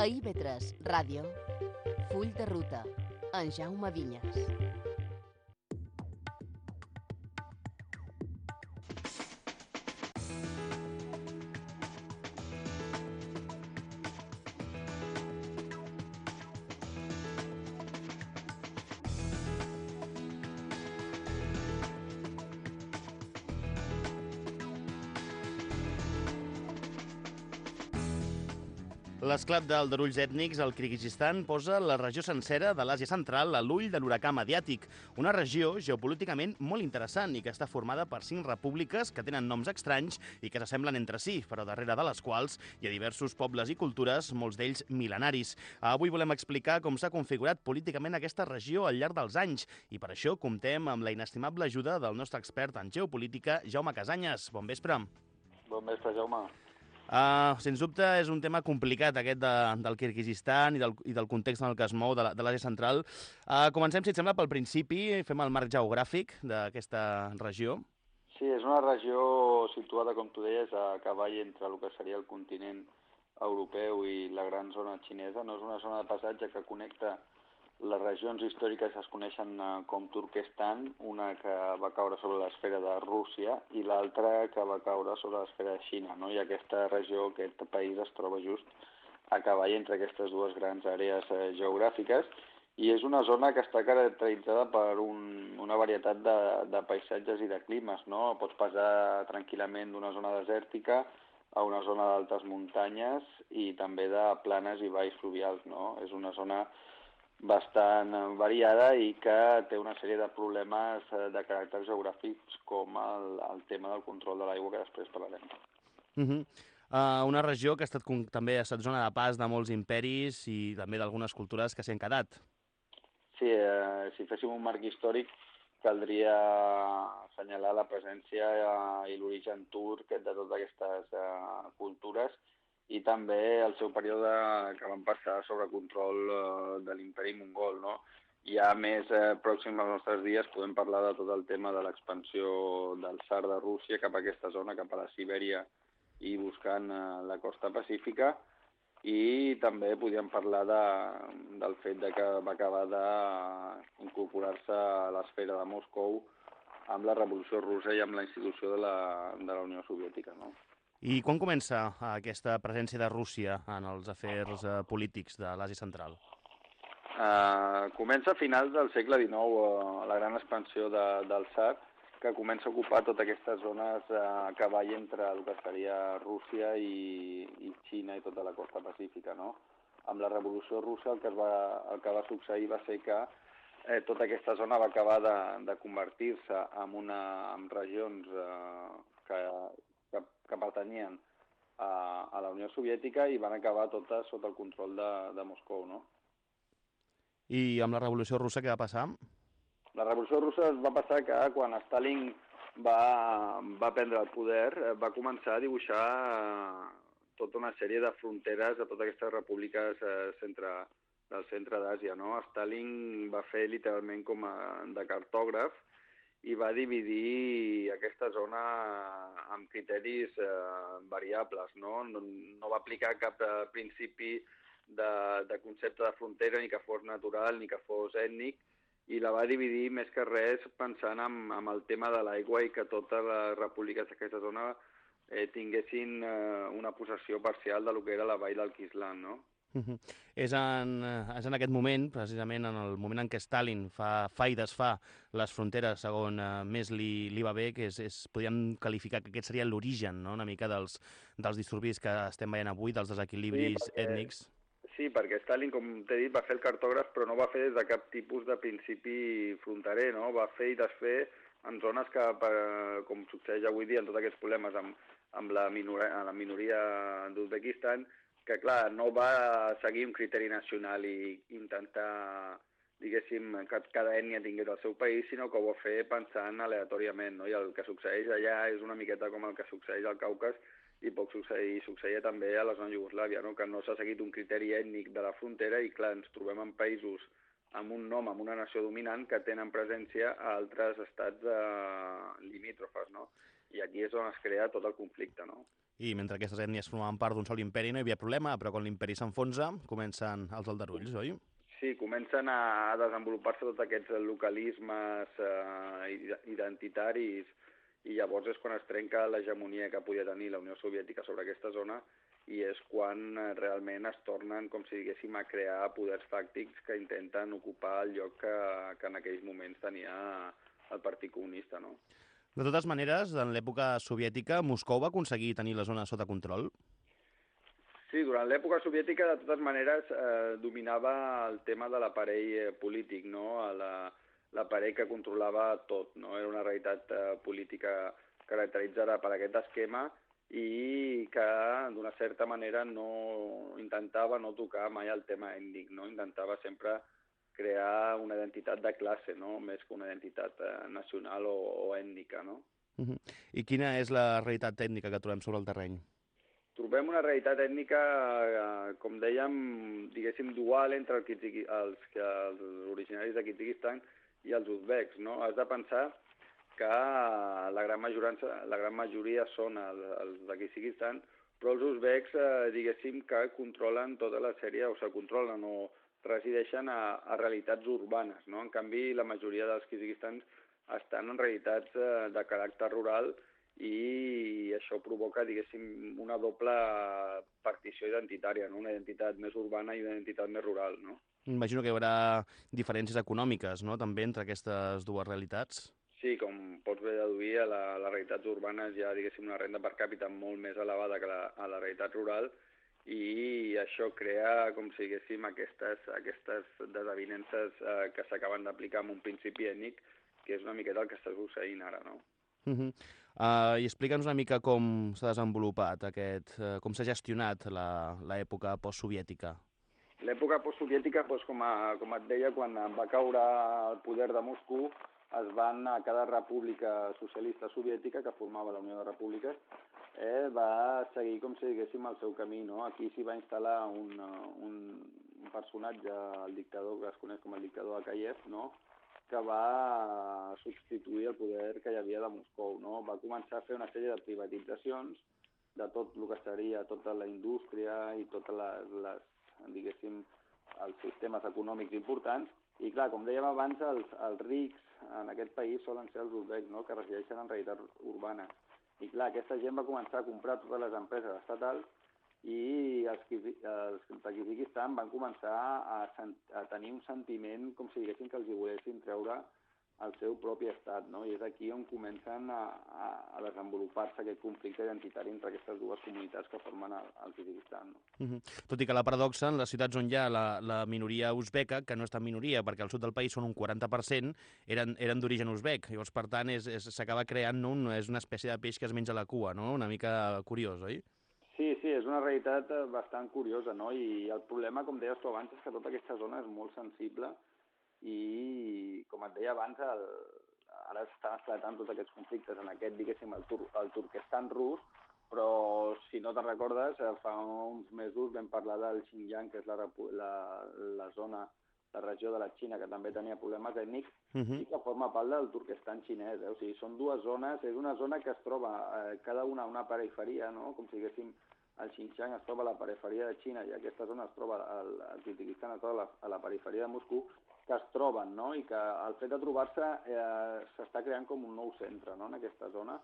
A IB3 Ràdio, Full de Ruta, en Jaume Vinyes. L'esclat d'aldarulls ètnics al Kirguizistan posa la regió sencera de l'Àsia Central a l'ull de l'huracà mediàtic, una regió geopolíticament molt interessant i que està formada per cinc repúbliques que tenen noms estranys i que s'assemblen entre si, però darrere de les quals hi ha diversos pobles i cultures, molts d'ells mil·lenaris. Avui volem explicar com s'ha configurat políticament aquesta regió al llarg dels anys i per això comptem amb la inestimable ajuda del nostre expert en geopolítica, Jaume Casanyes. Bon vespre. Bon vespre, Jaume. Uh, sens dubte és un tema complicat aquest de, del Kirguizistan i del, i del context en el que es mou de l'Àsia Central. Uh, comencem, si et sembla, pel principi, fem el marc geogràfic d'aquesta regió. Sí, és una regió situada, com tu deies, a cavall entre el que seria el continent europeu i la gran zona xinesa. No és una zona de passatge que connecta les regions històriques es coneixen eh, com Turquestan, una que va caure sobre l'esfera de Rússia i l'altra que va caure sobre l'esfera de Xina. No? I aquesta regió, aquest país, es troba just a cavall entre aquestes dues grans àrees eh, geogràfiques i és una zona que està caracteritzada per un, una varietat de, de paisatges i de climes. No? Pots passar tranquil·lament d'una zona desèrtica a una zona d'altes muntanyes i també de planes i valls fluvials. No? És una zona bastant variada i que té una sèrie de problemes eh, de caràcter geogràfics com el, el tema del control de l'aigua que després parlarem. Uh -huh. uh, una regió que ha estat també ha estat zona de pas de molts imperis i també d'algunes cultures que s'hi han quedat. Sí, eh, si féssim un marc històric caldria assenyalar la presència eh, i l'origen turc de totes aquestes eh, cultures i també el seu període que van passar sobre control eh, de l'imperi mongol. No? Ja més eh, pròxim als nostres dies podem parlar de tot el tema de l'expansió del tsar de Rússia cap a aquesta zona, cap a la Sibèria i buscant eh, la costa pacífica, i també podíem parlar de, del fet de que va acabar d'incorporar-se a l'esfera de Moscou amb la Revolució Russa i amb la institució de la, de la Unió Soviètica. No? I quan comença aquesta presència de Rússia en els afers eh, polítics de l'Àsia Central? Uh, comença a finals del segle XIX uh, la gran expansió de, del SAR, que comença a ocupar totes aquestes zones uh, a cavall entre el que seria Rússia i, i Xina i tota la costa pacífica. No? Amb la Revolució Russa el que, es va, el que va succeir va ser que eh, tota aquesta zona va acabar de, de convertir-se en, una, en regions eh, que que, pertanyien a, a la Unió Soviètica i van acabar totes sota el control de, de Moscou, no? I amb la Revolució Russa què va passar? La Revolució Russa va passar que quan Stalin va, va prendre el poder eh, va començar a dibuixar eh, tota una sèrie de fronteres a totes aquestes repúbliques eh, centre, del centre d'Àsia. No? Stalin va fer literalment com a, de cartògraf i va dividir aquesta zona amb criteris eh, variables. No? no? No va aplicar cap eh, principi de, de concepte de frontera, ni que fos natural, ni que fos ètnic, i la va dividir més que res pensant en, en el tema de l'aigua i que totes les repúbliques d'aquesta zona eh, tinguessin eh, una possessió parcial de lo que era la vall del Quislan, no? És, en, és en aquest moment, precisament en el moment en què Stalin fa, fa i desfà les fronteres segons uh, més li, li va bé, que és, és, podríem qualificar que aquest seria l'origen no? una mica dels, dels disturbis que estem veient avui, dels desequilibris sí, perquè, ètnics. Sí, perquè Stalin, com t'he dit, va fer el cartògraf, però no va fer des de cap tipus de principi fronterer, no? Va fer i desfer en zones que, per, com succeeix avui dia en tots aquests problemes amb, amb la, minoria, la minoria d'Uzbekistan, que clar, no va seguir un criteri nacional i intentar, diguéssim, que cada ètnia tingués el seu país, sinó que ho va fer pensant aleatòriament, no? I el que succeeix allà és una miqueta com el que succeeix al Caucas i poc succeï, succeïa també a la zona Iugoslàvia, no? que no s'ha seguit un criteri ètnic de la frontera i clar, ens trobem en països amb un nom, amb una nació dominant, que tenen presència a altres estats eh, limítrofes, no? I aquí és on es crea tot el conflicte, no? i mentre aquestes ètnies formaven part d'un sol imperi no hi havia problema, però quan l'imperi s'enfonsa comencen els aldarulls, oi? Sí, comencen a desenvolupar-se tots aquests localismes eh, identitaris i llavors és quan es trenca l'hegemonia que podia tenir la Unió Soviètica sobre aquesta zona i és quan eh, realment es tornen, com si diguéssim, a crear poders fàctics que intenten ocupar el lloc que, que en aquells moments tenia el Partit Comunista. No? De totes maneres, en l'època soviètica, Moscou va aconseguir tenir la zona sota control? Sí, durant l'època soviètica, de totes maneres, eh, dominava el tema de l'aparell eh, polític, no? l'aparell la, que controlava tot, no? Era una realitat eh, política caracteritzada per aquest esquema i que d'una certa manera no intentava no tocar mai el tema ètnic, no? intentava sempre crear una identitat de classe, no? més que una identitat eh, nacional o, o ètnica. No? Uh -huh. I quina és la realitat tècnica que trobem sobre el terreny? Trobem una realitat ètnica, eh, com dèiem, diguéssim, dual entre el Kitzik, els, els originaris de Kizikistan i els uzbeks. No? Has de pensar que la gran majoria, la gran majoria són els, els de Kizikistan, però els uzbecs, eh, diguéssim, que controlen tota la sèrie, o se controlen o resideixen a, a realitats urbanes. No? En canvi, la majoria dels Kizikistans estan en realitats eh, de caràcter rural i això provoca, diguéssim, una doble partició identitària, no? una identitat més urbana i una identitat més rural. No? Imagino que hi haurà diferències econòmiques no? també entre aquestes dues realitats. Sí, com pots bé deduir, a, la, a les realitats urbanes hi ha, diguéssim, una renda per càpita molt més elevada que la, a la realitat rural i això crea, com si diguéssim, aquestes, aquestes desavinences eh, que s'acaben d'aplicar amb un principi ètnic, que és una miqueta el que està succeint ara, no? Uh -huh. uh, I explica'ns una mica com s'ha desenvolupat aquest, uh, com s'ha gestionat l'època postsoviètica. L'època postsoviètica, doncs, com, a, com et deia, quan va caure el poder de Moscou, es van a cada república socialista soviètica que formava la Unió de Repúbliques eh, va seguir, com si diguéssim, el seu camí. No? Aquí s'hi va instal·lar un, un, un personatge, el dictador que es coneix com el dictador Akayev, no? que va substituir el poder que hi havia de Moscou. No? Va començar a fer una sèrie de privatitzacions de tot el que seria tota la indústria i totes les, les diguéssim, els sistemes econòmics importants. I clar, com dèiem abans, els, els rics en aquest país solen ser els uzbeks, no? que resideixen en realitats urbanes. I clar, aquesta gent va començar a comprar totes les empreses estatals i els, els de Kizikistan van començar a, a tenir un sentiment com si diguessin que els hi volessin treure el seu propi estat, no? I és aquí on comencen a, a, a desenvolupar-se aquest conflicte identitari entre aquestes dues comunitats que formen el, el Kyrgyzstan. No? Uh -huh. Tot i que la paradoxa, en les ciutats on hi ha la, la minoria uzbeca, que no és tan minoria, perquè al sud del país són un 40%, eren, eren d'origen uzbec. Llavors, per tant, s'acaba creant no? Un, és una espècie de peix que es menja la cua, no? Una mica curiós, oi? Sí, sí, és una realitat eh, bastant curiosa, no? I el problema, com deies tu abans, és que tota aquesta zona és molt sensible i, com et deia abans, el, ara estan esclatant tots aquests conflictes en aquest, diguéssim, el, Tur el Turquestan rus, però si no te'n recordes, eh, fa uns mesos vam parlar del Xinjiang, que és la, la, la zona, la regió de la Xina, que també tenia problemes ètnics, uh mhm. -huh. i que forma part del Turquestan xinès. Eh? O sigui, són dues zones, és una zona que es troba eh, cada una una periferia, no? com si diguéssim el Xinjiang es troba a la periferia de Xina i aquesta zona es troba, el, el Kirguizistan es troba a la, a la periferia de Moscou, que es troben, no? i que el fet de trobar-se eh, s'està creant com un nou centre no? en aquesta zona,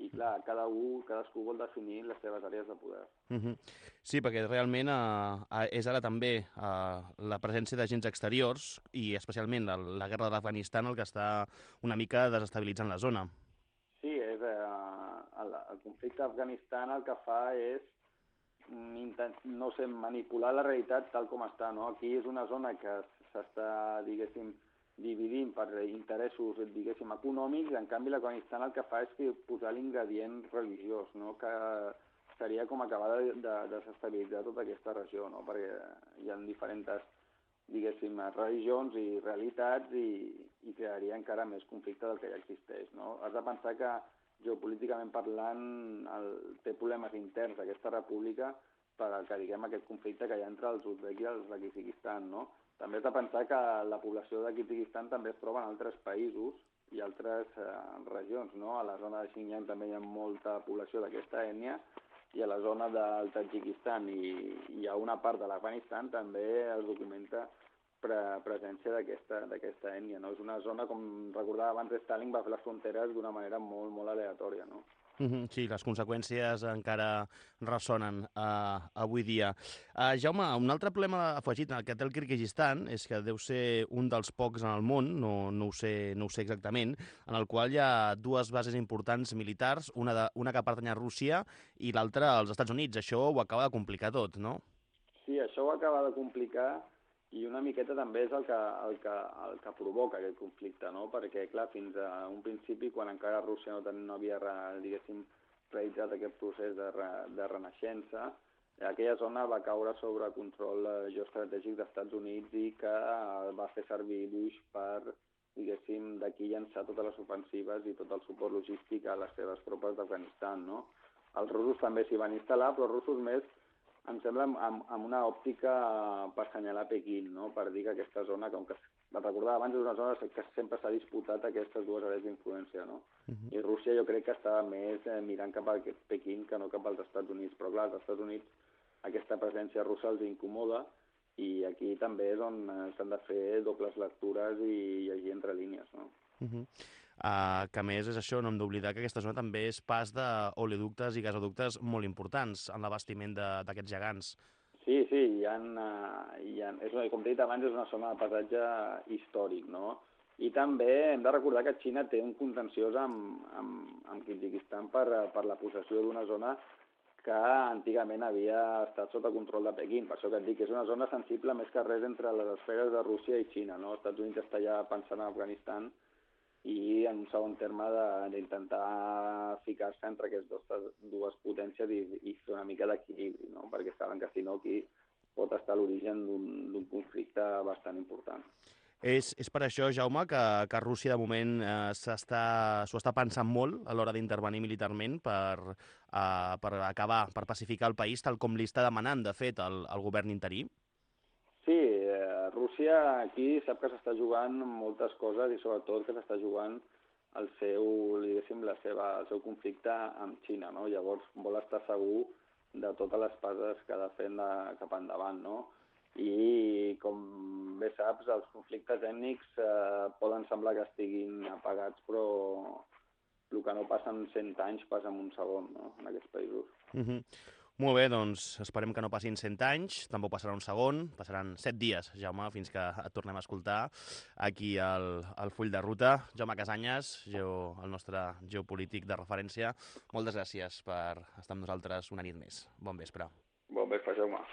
i clar, cada un, cadascú vol definir les seves àrees de poder. Uh -huh. Sí, perquè realment eh, és ara també eh, la presència d'agents exteriors i especialment la, la guerra de l'Afganistan el que està una mica desestabilitzant la zona. Sí, és, eh, el, el conflicte d'Afganistan el que fa és intent, no sé, manipular la realitat tal com està, no? Aquí és una zona que s'està, diguéssim, dividint per interessos, diguéssim, econòmics, en canvi l'Afganistan el que fa és que posar l'ingredient religiós, no? que seria com acabar de, de, de desestabilitzar tota aquesta regió, no? perquè hi ha diferents, diguéssim, religions i realitats i, i crearia encara més conflicte del que ja existeix. No? Has de pensar que geopolíticament parlant el, té problemes interns aquesta república per al que diguem aquest conflicte que hi ha entre els uzbeks i els de no? També has de pensar que la població de Kirguizistan també es troba en altres països i altres eh, regions, no? A la zona de Xinjiang també hi ha molta població d'aquesta ètnia i a la zona del Tadjikistan i, i a una part de l'Afganistan també es documenta pre presència d'aquesta ètnia. No? És una zona, com recordava abans, Stalin va fer les fronteres d'una manera molt, molt aleatòria. No? Sí, les conseqüències encara ressonen uh, avui dia. Uh, Jaume, un altre problema afegit que té el Kirguizistan és que deu ser un dels pocs en el món, no, no, ho sé, no ho sé exactament, en el qual hi ha dues bases importants militars, una, de, una que pertany a Rússia i l'altra als Estats Units. Això ho acaba de complicar tot, no? Sí, això ho acaba de complicar i una miqueta també és el que, el que, el que provoca aquest conflicte, no? perquè clar, fins a un principi, quan encara Rússia no, no havia diguéssim, realitzat aquest procés de, re, de renaixença, aquella zona va caure sobre control eh, geoestratègic dels Estats Units i que eh, va fer servir Bush per, diguéssim, d'aquí llançar totes les ofensives i tot el suport logístic a les seves tropes d'Afganistan, no? Els russos també s'hi van instal·lar, però russos més em sembla amb, amb una òptica per assenyalar Pequín, no? per dir que aquesta zona, com que la recordava abans, és una zona que sempre s'ha disputat aquestes dues àrees d'influència, no? Uh -huh. I Rússia jo crec que estava més eh, mirant cap a Pequín que no cap als Estats Units, però clar, als Estats Units aquesta presència russa els incomoda i aquí també és on eh, s'han de fer dobles lectures i llegir entre línies, no? Uh -huh. Uh, que més és això, no hem d'oblidar que aquesta zona també és pas d'oleoductes i gasoductes molt importants en l'abastiment d'aquests gegants. Sí, sí, hi ha, uh, hi ha, és, com he dit abans, és una zona de passatge històric, no? I també hem de recordar que Xina té un contenciós amb, amb, amb Kirguizistan per, per la possessió d'una zona que antigament havia estat sota control de Pequín. Per això que et dic és una zona sensible més que res entre les esferes de Rússia i Xina. No? Els Estats Units està ja pensant en Afganistan i en un segon terme d'intentar ficar-se entre aquestes dues potències i, i fer una mica d'equilibri, no? perquè saben que si no aquí pot estar l'origen d'un conflicte bastant important. És, és per això, Jaume, que, que Rússia de moment eh, s'ho està, pensant molt a l'hora d'intervenir militarment per, eh, per acabar, per pacificar el país, tal com li està demanant, de fet, el, el govern interí? Sí, eh, Rússia aquí sap que s'està jugant moltes coses i sobretot que s'està jugant el seu, la seva, el seu conflicte amb Xina, no? Llavors vol estar segur de totes les passes que ha de fer de, cap endavant, no? I, com bé saps, els conflictes ètnics eh, poden semblar que estiguin apagats, però el que no passa en 100 anys passa en un segon, no?, en aquests països. Mm -hmm. Molt bé, doncs esperem que no passin 100 anys, tampoc passarà un segon, passaran 7 dies, Jaume, fins que et tornem a escoltar aquí al, al full de ruta. Jaume Casanyes, geo, el nostre geopolític de referència, moltes gràcies per estar amb nosaltres una nit més. Bon vespre. Bon vespre, Jaume.